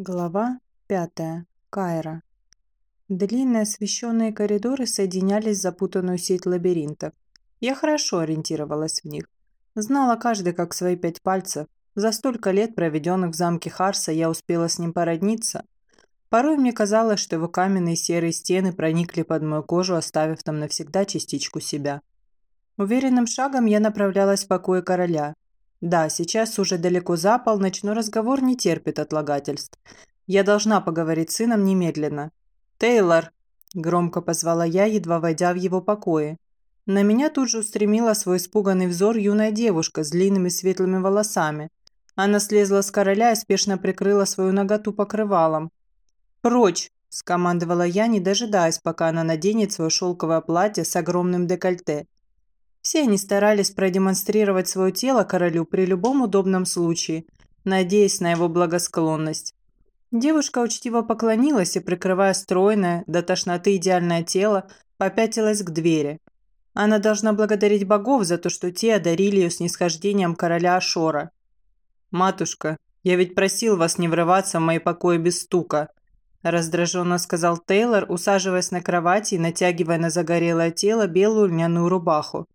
Глава пятая. Кайра. Длинные освещенные коридоры соединялись в запутанную сеть лабиринтов. Я хорошо ориентировалась в них. Знала каждый как свои пять пальцев. За столько лет, проведенных в замке Харса, я успела с ним породниться. Порой мне казалось, что его каменные серые стены проникли под мою кожу, оставив там навсегда частичку себя. Уверенным шагом я направлялась в покое короля – да, сейчас уже далеко за полночь, но разговор не терпит отлагательств. Я должна поговорить с сыном немедленно. «Тейлор!» – громко позвала я, едва войдя в его покои. На меня тут же устремила свой испуганный взор юная девушка с длинными светлыми волосами. Она слезла с короля и спешно прикрыла свою ноготу покрывалом. «Прочь!» – скомандовала я, не дожидаясь, пока она наденет свое шелковое платье с огромным декольте. Все они старались продемонстрировать свое тело королю при любом удобном случае, надеясь на его благосклонность. Девушка учтиво поклонилась и, прикрывая стройное, до тошноты идеальное тело, попятилась к двери. Она должна благодарить богов за то, что те одарили ее снисхождением короля Ашора. «Матушка, я ведь просил вас не врываться в мои покои без стука», раздраженно сказал Тейлор, усаживаясь на кровати и натягивая на загорелое тело белую льняную рубаху.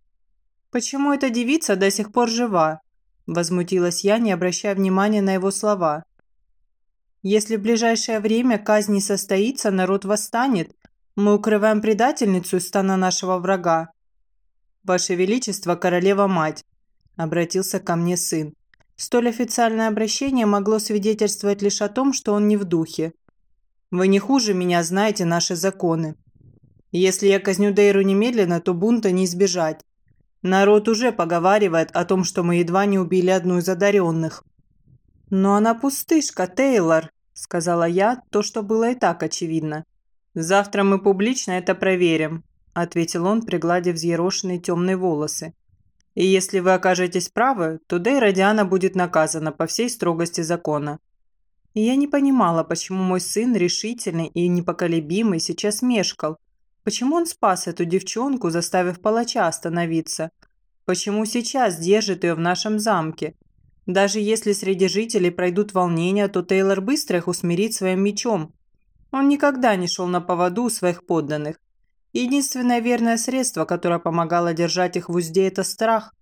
«Почему эта девица до сих пор жива?» – возмутилась я, не обращая внимания на его слова. «Если в ближайшее время казнь не состоится, народ восстанет. Мы укрываем предательницу из стана нашего врага». «Ваше Величество, королева-мать», – обратился ко мне сын. Столь официальное обращение могло свидетельствовать лишь о том, что он не в духе. «Вы не хуже меня знаете наши законы. Если я казню Дейру немедленно, то бунта не избежать. Народ уже поговаривает о том, что мы едва не убили одну из одаренных. «Но она пустышка, Тейлор», – сказала я, то, что было и так очевидно. «Завтра мы публично это проверим», – ответил он, пригладив взъерошенные темные волосы. «И если вы окажетесь правы, то Дейра Диана будет наказана по всей строгости закона». И я не понимала, почему мой сын, решительный и непоколебимый, сейчас мешкал, Почему он спас эту девчонку, заставив палача остановиться? Почему сейчас держит ее в нашем замке? Даже если среди жителей пройдут волнения, то Тейлор быстро их усмирит своим мечом. Он никогда не шел на поводу у своих подданных. Единственное верное средство, которое помогало держать их в узде, это страх.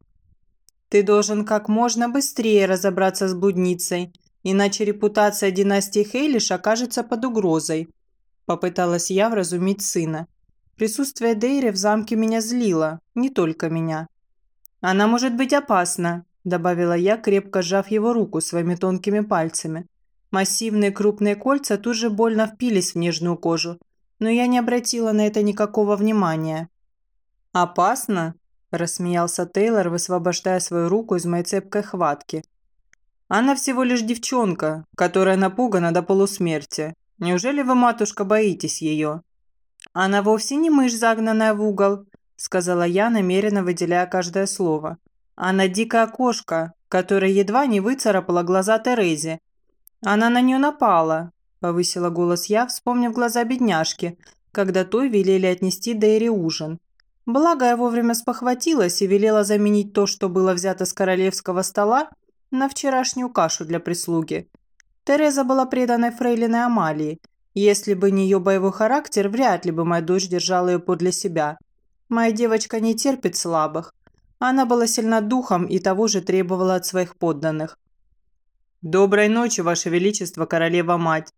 Ты должен как можно быстрее разобраться с блудницей, иначе репутация династии Хейлиш окажется под угрозой. Попыталась я вразумить сына. Присутствие Дейри в замке меня злило, не только меня. «Она может быть опасна», – добавила я, крепко сжав его руку своими тонкими пальцами. Массивные крупные кольца тут же больно впились в нежную кожу, но я не обратила на это никакого внимания. «Опасно?» – рассмеялся Тейлор, высвобождая свою руку из моей цепкой хватки. «Она всего лишь девчонка, которая напугана до полусмерти. Неужели вы, матушка, боитесь ее?» «Она вовсе не мышь, загнанная в угол», – сказала я, намеренно выделяя каждое слово. «Она дикая кошка, которая едва не выцарапала глаза Терезе. Она на нее напала», – повысила голос я, вспомнив глаза бедняжки, когда той велели отнести Дейри ужин. Благо я вовремя спохватилась и велела заменить то, что было взято с королевского стола, на вчерашнюю кашу для прислуги. Тереза была преданной фрейлиной Амалии если бы не ее боевой характер, вряд ли бы моя дочь держала ее подле себя. Моя девочка не терпит слабых. Она была сильна духом и того же требовала от своих подданных. «Доброй ночи, Ваше Величество, королева-мать!»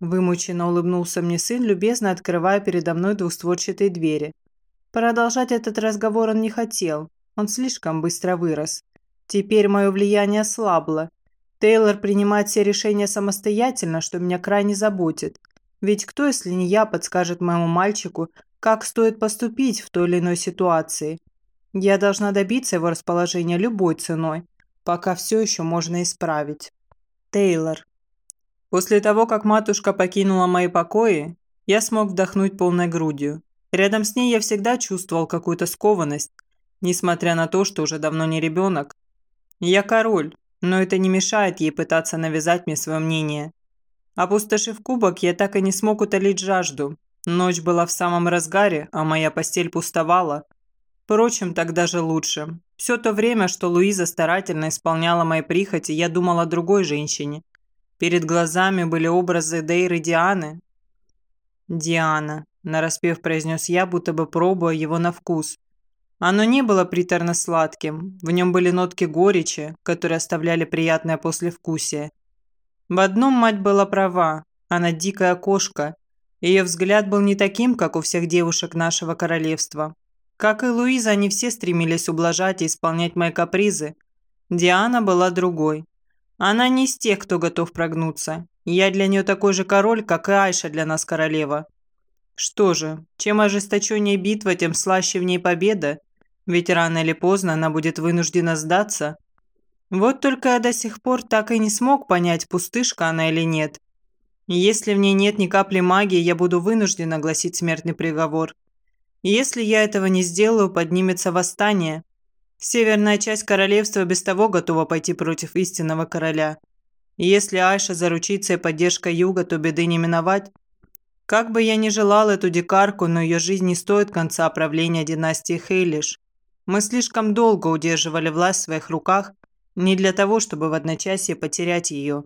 Вымученно улыбнулся мне сын, любезно открывая передо мной двустворчатые двери. Продолжать этот разговор он не хотел. Он слишком быстро вырос. Теперь мое влияние ослабло. Тейлор принимает все решения самостоятельно, что меня крайне заботит. Ведь кто, если не я, подскажет моему мальчику, как стоит поступить в той или иной ситуации? Я должна добиться его расположения любой ценой, пока все еще можно исправить. Тейлор. После того, как матушка покинула мои покои, я смог вдохнуть полной грудью. Рядом с ней я всегда чувствовал какую-то скованность, несмотря на то, что уже давно не ребенок. Я король, но это не мешает ей пытаться навязать мне свое мнение. Опустошив кубок, я так и не смог утолить жажду. Ночь была в самом разгаре, а моя постель пустовала. Впрочем, так даже лучше. Все то время, что Луиза старательно исполняла мои прихоти, я думал о другой женщине. Перед глазами были образы Дейры Дианы. «Диана», – нараспев произнес я, будто бы пробуя его на вкус. Оно не было приторно-сладким, в нем были нотки горечи, которые оставляли приятное послевкусие. В одном мать была права, она дикая кошка. Ее взгляд был не таким, как у всех девушек нашего королевства. Как и Луиза, они все стремились ублажать и исполнять мои капризы. Диана была другой. Она не из тех, кто готов прогнуться. Я для нее такой же король, как и Айша для нас королева. Что же, чем ожесточеннее битва, тем слаще в ней победа, ведь рано или поздно она будет вынуждена сдаться. Вот только я до сих пор так и не смог понять, пустышка она или нет. Если в ней нет ни капли магии, я буду вынужден огласить смертный приговор. Если я этого не сделаю, поднимется восстание. Северная часть королевства без того готова пойти против истинного короля. Если Айша заручится и поддержка юга, то беды не миновать. Как бы я ни желал эту дикарку, но ее жизнь не стоит конца правления династии Хейлиш. Мы слишком долго удерживали власть в своих руках, не для того, чтобы в одночасье потерять ее.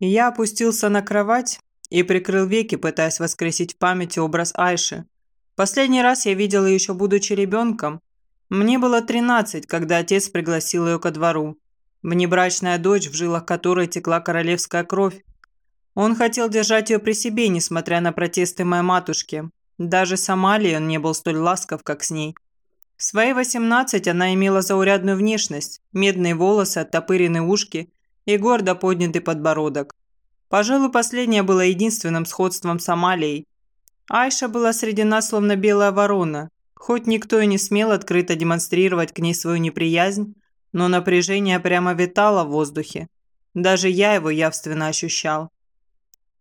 Я опустился на кровать и прикрыл веки, пытаясь воскресить в памяти образ Айши. Последний раз я видел ее еще будучи ребенком. Мне было 13, когда отец пригласил ее ко двору. Внебрачная дочь, в жилах которой текла королевская кровь. Он хотел держать ее при себе, несмотря на протесты моей матушки. Даже с Амалией он не был столь ласков, как с ней. В свои 18 она имела заурядную внешность, медные волосы, оттопыренные ушки и гордо поднятый подбородок. Пожалуй, последнее было единственным сходством с Амалией, Айша была среди нас словно белая ворона. Хоть никто и не смел открыто демонстрировать к ней свою неприязнь, но напряжение прямо витало в воздухе. Даже я его явственно ощущал.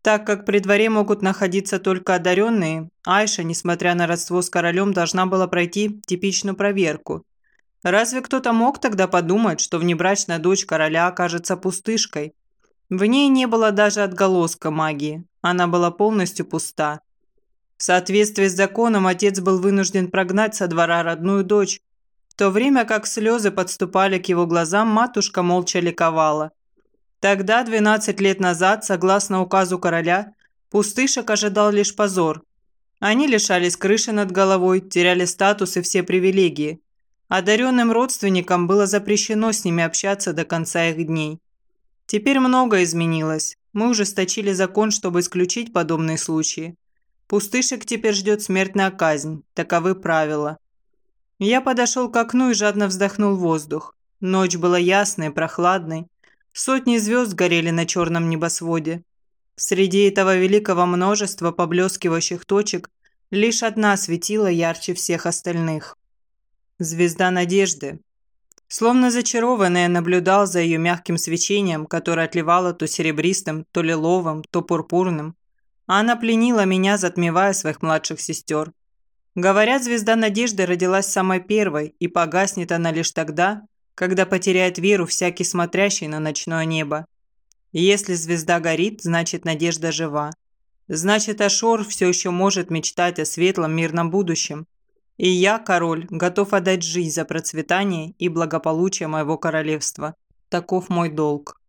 Так как при дворе могут находиться только одаренные, Айша, несмотря на родство с королем, должна была пройти типичную проверку. Разве кто-то мог тогда подумать, что внебрачная дочь короля окажется пустышкой? В ней не было даже отголоска магии, она была полностью пуста. В соответствии с законом отец был вынужден прогнать со двора родную дочь. В то время как слезы подступали к его глазам, матушка молча ликовала. Тогда, 12 лет назад, согласно указу короля, пустышек ожидал лишь позор. Они лишались крыши над головой, теряли статус и все привилегии. Одаренным родственникам было запрещено с ними общаться до конца их дней. Теперь многое изменилось. Мы ужесточили закон, чтобы исключить подобные случаи. Пустышек теперь ждет смертная казнь. Таковы правила. Я подошел к окну и жадно вздохнул воздух. Ночь была ясной, прохладной. Сотни звезд горели на черном небосводе. Среди этого великого множества поблескивающих точек лишь одна светила ярче всех остальных. Звезда надежды. Словно зачарованный я наблюдал за ее мягким свечением, которое отливало то серебристым, то лиловым, то пурпурным. Она пленила меня, затмевая своих младших сестер. Говорят, звезда надежды родилась самой первой, и погаснет она лишь тогда, когда потеряет веру всякий смотрящий на ночное небо. если звезда горит, значит надежда жива. Значит, Ашор все еще может мечтать о светлом мирном будущем. И я, король, готов отдать жизнь за процветание и благополучие моего королевства. Таков мой долг.